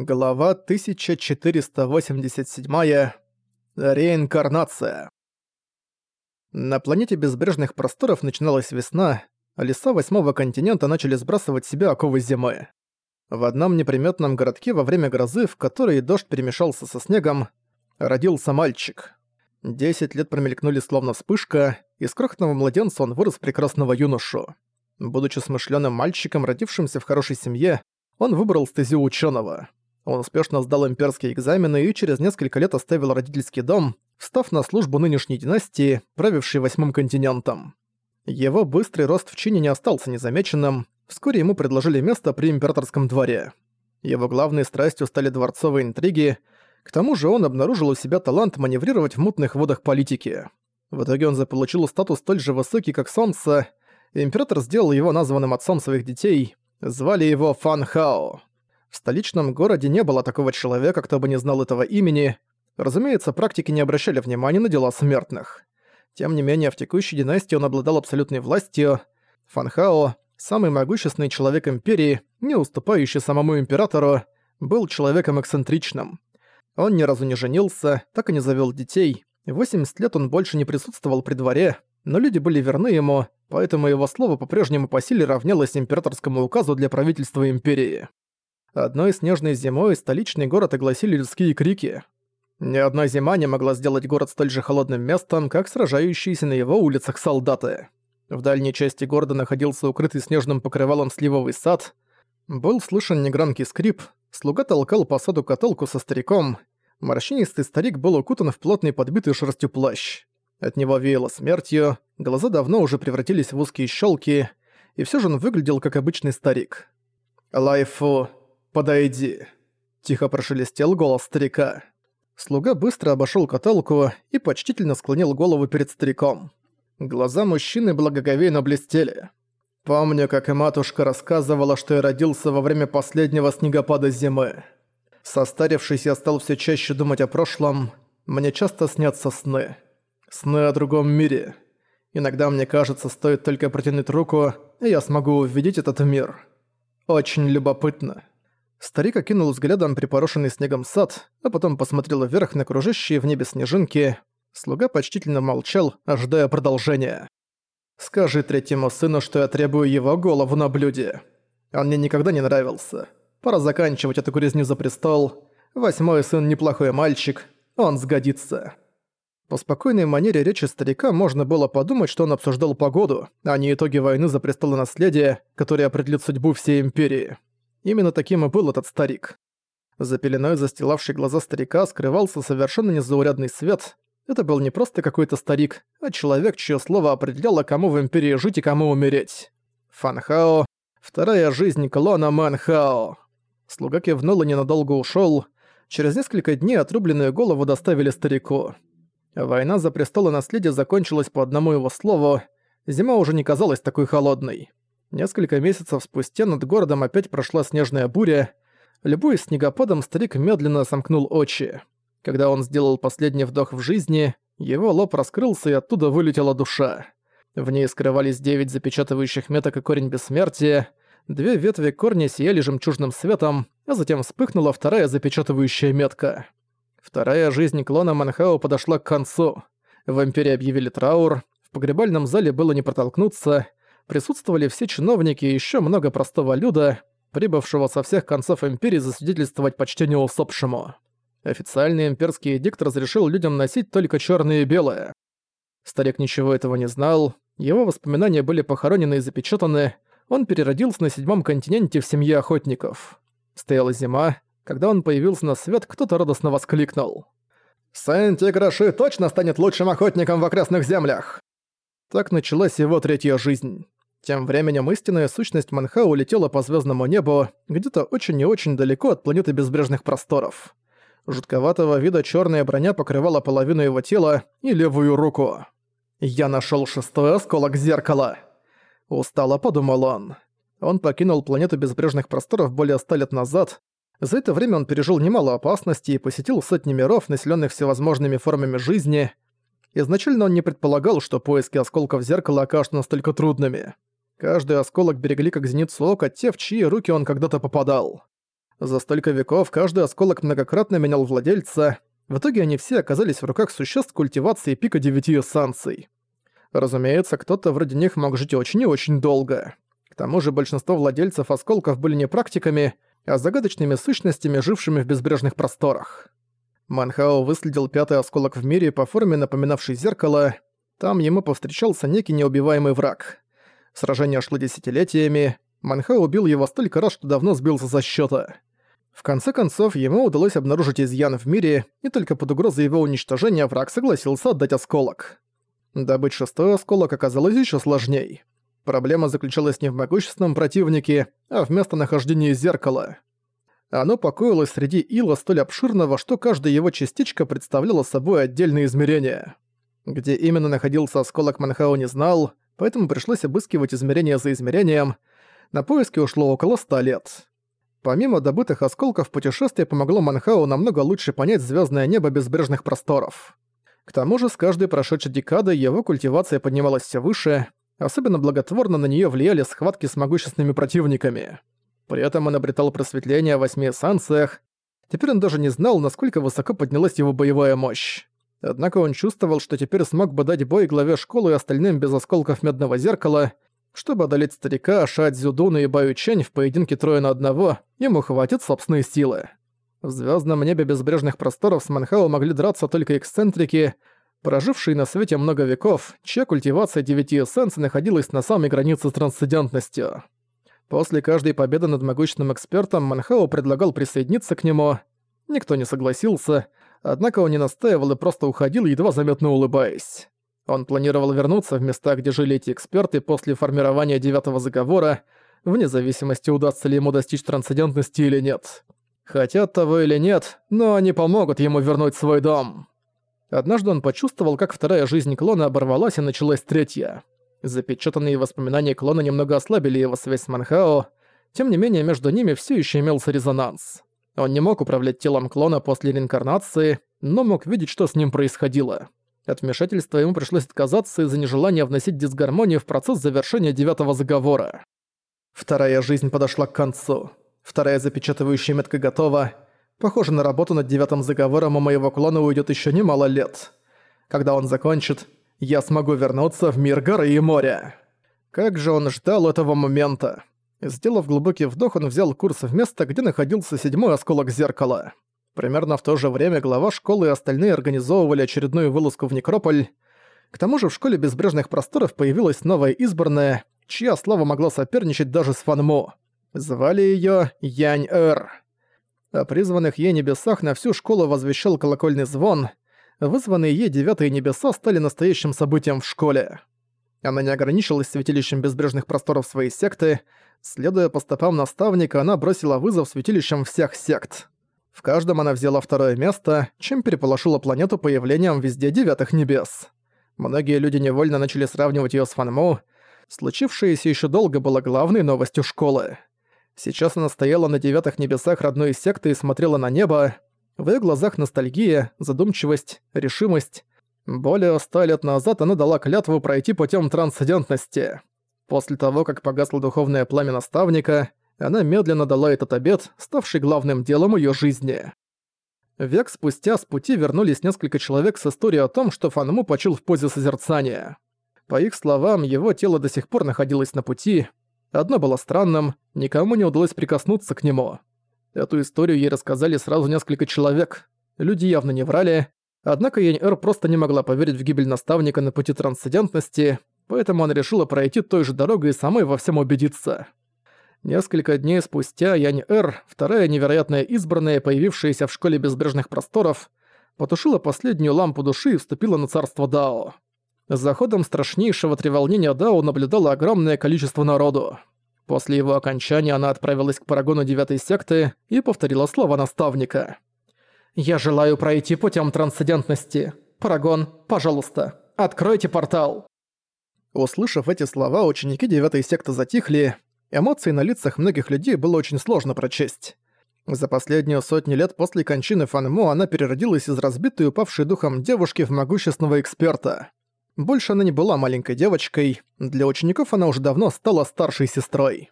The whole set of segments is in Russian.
Глава 1487. Реинкарнация. На планете безбрежных просторов начиналась весна, а леса восьмого континента начали сбрасывать с себя оковы зимы. В одном неприметном городке во время грозы, в которой дождь перемешался со снегом, родился мальчик. Десять лет промелькнули словно вспышка, и с крохотного младенца он вырос прекрасного юношу. Будучи смышленым мальчиком, родившимся в хорошей семье, он выбрал стезю ученого. Он успешно сдал имперские экзамены и через несколько лет оставил родительский дом, встав на службу нынешней династии, правившей восьмым континентом. Его быстрый рост в чине не остался незамеченным, вскоре ему предложили место при императорском дворе. Его главной страстью стали дворцовые интриги, к тому же он обнаружил у себя талант маневрировать в мутных водах политики. В итоге он заполучил статус столь же высокий, как Солнце, император сделал его названным отцом своих детей, звали его Фан Хао. В столичном городе не было такого человека, кто бы не знал этого имени. Разумеется, практики не обращали внимания на дела смертных. Тем не менее, в текущей династии он обладал абсолютной властью. Фанхао, самый могущественный человек Империи, не уступающий самому Императору, был человеком эксцентричным. Он ни разу не женился, так и не завел детей. 80 лет он больше не присутствовал при дворе, но люди были верны ему, поэтому его слово по-прежнему по силе равнялось императорскому указу для правительства Империи. Одной снежной зимой столичный город огласили людские крики. Ни одна зима не могла сделать город столь же холодным местом, как сражающиеся на его улицах солдаты. В дальней части города находился укрытый снежным покрывалом сливовый сад. Был слышен негромкий скрип, слуга толкал по саду каталку со стариком. Морщинистый старик был укутан в плотный подбитый шерстью плащ. От него веяло смертью, глаза давно уже превратились в узкие щелки, и все же он выглядел как обычный старик. «Лайфу, подойди», — тихо прошелестел голос старика. Слуга быстро обошел каталку и почтительно склонил голову перед стариком. Глаза мужчины благоговейно блестели. «Помню, как и матушка рассказывала, что я родился во время последнего снегопада зимы. Состарившись, я стал все чаще думать о прошлом. Мне часто снятся сны. Сны о другом мире. Иногда мне кажется, стоит только протянуть руку, и я смогу увидеть этот мир. Очень любопытно». Старик окинул взглядом припорошенный снегом сад, а потом посмотрел вверх на кружащие в небе снежинки. Слуга почтительно молчал, ожидая продолжения. «Скажи третьему сыну, что я требую его голову на блюде. Он мне никогда не нравился. Пора заканчивать эту грязню за престол. Восьмой сын неплохой мальчик, он сгодится». По спокойной манере речи старика можно было подумать, что он обсуждал погоду, а не итоги войны за престолонаследие, который определит судьбу всей Империи. Именно таким и был этот старик. За пеленой застилавший глаза старика скрывался совершенно незаурядный свет. Это был не просто какой-то старик, а человек, чье слово определяло, кому в Империи жить и кому умереть. Фанхао. Вторая жизнь клона Манхао. Слуга кивнул и ненадолго ушел. Через несколько дней отрубленную голову доставили старику. Война за престолы наследия закончилась по одному его слову. Зима уже не казалась такой холодной. Несколько месяцев спустя над городом опять прошла снежная буря. Любуясь снегопадом, старик медленно сомкнул очи. Когда он сделал последний вдох в жизни, его лоб раскрылся и оттуда вылетела душа. В ней скрывались девять запечатывающих меток и корень бессмертия. Две ветви корня сияли жемчужным светом, а затем вспыхнула вторая запечатывающая метка. Вторая жизнь клона Манхао подошла к концу. В Империи объявили траур, в погребальном зале было не протолкнуться, присутствовали все чиновники и еще много простого люда, прибывшего со всех концов империи засвидетельствовать почтение усопшему. Официальный имперский эдикт разрешил людям носить только черное и белое. Старик ничего этого не знал, его воспоминания были похоронены и запечатаны, он переродился на седьмом континенте в семье охотников. Стояла зима, когда он появился на свет, кто-то радостно воскликнул. «Сэнти Гроши точно станет лучшим охотником в окрестных землях!» Так началась его третья жизнь. Тем временем истинная сущность Манха улетела по звездному небу, где-то очень и очень далеко от планеты безбрежных просторов. Жутковатого вида черная броня покрывала половину его тела и левую руку. «Я нашел шестой осколок зеркала!» Устало подумал он. Он покинул планету безбрежных просторов более ста лет назад. За это время он пережил немало опасностей и посетил сотни миров, населенных всевозможными формами жизни. Изначально он не предполагал, что поиски осколков зеркала окажутся настолько трудными. Каждый осколок берегли как зеницу ока те, в чьи руки он когда-то попадал. За столько веков каждый осколок многократно менял владельца, в итоге они все оказались в руках существ культивации пика девяти эссанций. Разумеется, кто-то вроде них мог жить очень и очень долго. К тому же большинство владельцев осколков были не практиками, а загадочными сущностями, жившими в безбрежных просторах. Манхао выследил пятый осколок в мире по форме, напоминавшей зеркало. Там ему повстречался некий неубиваемый враг. Сражение шло десятилетиями. Манхао убил его столько раз, что давно сбился со счета. В конце концов, ему удалось обнаружить изъян в мире, и только под угрозой его уничтожения враг согласился отдать осколок. Добыть шестой осколок оказалось еще сложней. Проблема заключалась не в могущественном противнике, а в местонахождении зеркала. Оно покоилось среди ила столь обширного, что каждая его частичка представляла собой отдельные измерения. Где именно находился осколок Манхао не знал, поэтому пришлось обыскивать измерение за измерением. На поиски ушло около ста лет. Помимо добытых осколков, путешествие помогло Манхау намного лучше понять звездное небо безбрежных просторов. К тому же с каждой прошедшей декадой его культивация поднималась все выше, особенно благотворно на нее влияли схватки с могущественными противниками. При этом он обретал просветление в восьми эссанциях, теперь он даже не знал, насколько высоко поднялась его боевая мощь. Однако он чувствовал, что теперь смог бы дать бой главе школы и остальным без осколков медного зеркала — чтобы одолеть старика, Ша Цзюдуна и Баю Чэнь в поединке трое на одного, ему хватит собственной силы. В звездном небе безбрежных просторов с Манхао могли драться только эксцентрики, прожившие на свете много веков, чья культивация девяти эссенций находилась на самой границе с трансцендентностью. После каждой победы над могущественным экспертом Манхао предлагал присоединиться к нему. Никто не согласился, однако он не настаивал и просто уходил, едва заметно улыбаясь. Он планировал вернуться в места, где жили эти эксперты после формирования девятого заговора, вне зависимости, удастся ли ему достичь трансцендентности или нет. Хотят того или нет, но они помогут ему вернуть свой дом. Однажды он почувствовал, как вторая жизнь клона оборвалась и началась третья. Запечатанные воспоминания клона немного ослабили его связь с Манхао, тем не менее между ними все еще имелся резонанс. Он не мог управлять телом клона после реинкарнации, но мог видеть, что с ним происходило. От вмешательства ему пришлось отказаться из-за нежелания вносить дисгармонию в процесс завершения девятого заговора. Вторая жизнь подошла к концу. Вторая запечатывающая метка готова. Похоже, на работу над девятым заговором у моего клона уйдет еще немало лет. Когда он закончит, я смогу вернуться в мир горы и моря. Как же он ждал этого момента. Сделав глубокий вдох, он взял курс в место, где находился седьмой осколок зеркала. Примерно в то же время глава школы и остальные организовывали очередную вылазку в Некрополь. К тому же в школе безбрежных просторов появилась новая избранная, чья слава могла соперничать даже с Фанмо. Звали её Янь-Эр. О призванных ей небесах на всю школу возвещал колокольный звон. Вызванные ей девятые небеса стали настоящим событием в школе. Она не ограничилась святилищем безбрежных просторов своей секты. Следуя по стопам наставника, она бросила вызов святилищам всех сект. В каждом она взяла второе место, чем переполошила планету появлением везде девятых небес. Многие люди невольно начали сравнивать её с Фанму. Случившееся ещё долго было главной новостью школы. Сейчас она стояла на девятых небесах родной секты и смотрела на небо. В её глазах ностальгия, задумчивость, решимость. Более ста лет назад она дала клятву пройти путём трансцендентности. После того, как погасло духовное пламя наставника, она медленно дала этот обед, ставший главным делом её жизни. Век спустя с пути вернулись несколько человек с историей о том, что Фанму почил в позе созерцания. По их словам, его тело до сих пор находилось на пути. Одно было странным, никому не удалось прикоснуться к нему. Эту историю ей рассказали сразу несколько человек. Люди явно не врали, однако Янь-Эр просто не могла поверить в гибель наставника на пути трансцендентности, поэтому она решила пройти той же дорогой и самой во всем убедиться. Несколько дней спустя Янь-Эр, вторая невероятная избранная, появившаяся в Школе Безбрежных Просторов, потушила последнюю лампу души и вступила на царство Дао. За ходом страшнейшего треволнения Дао наблюдало огромное количество народу. После его окончания она отправилась к парагону девятой секты и повторила слова наставника. «Я желаю пройти путем трансцендентности. Парагон, пожалуйста, откройте портал!» Услышав эти слова, ученики девятой секты затихли, Эмоции на лицах многих людей было очень сложно прочесть. За последнюю сотню лет после кончины Фанму она переродилась из разбитой упавшей духом девушки в могущественного эксперта. Больше она не была маленькой девочкой, для учеников она уже давно стала старшей сестрой.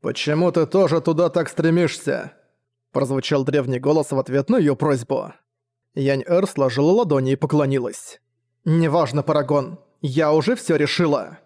«Почему ты тоже туда так стремишься?» Прозвучал древний голос в ответ на её просьбу. Янь-Эр сложила ладони и поклонилась. «Неважно, Парагон, я уже всё решила».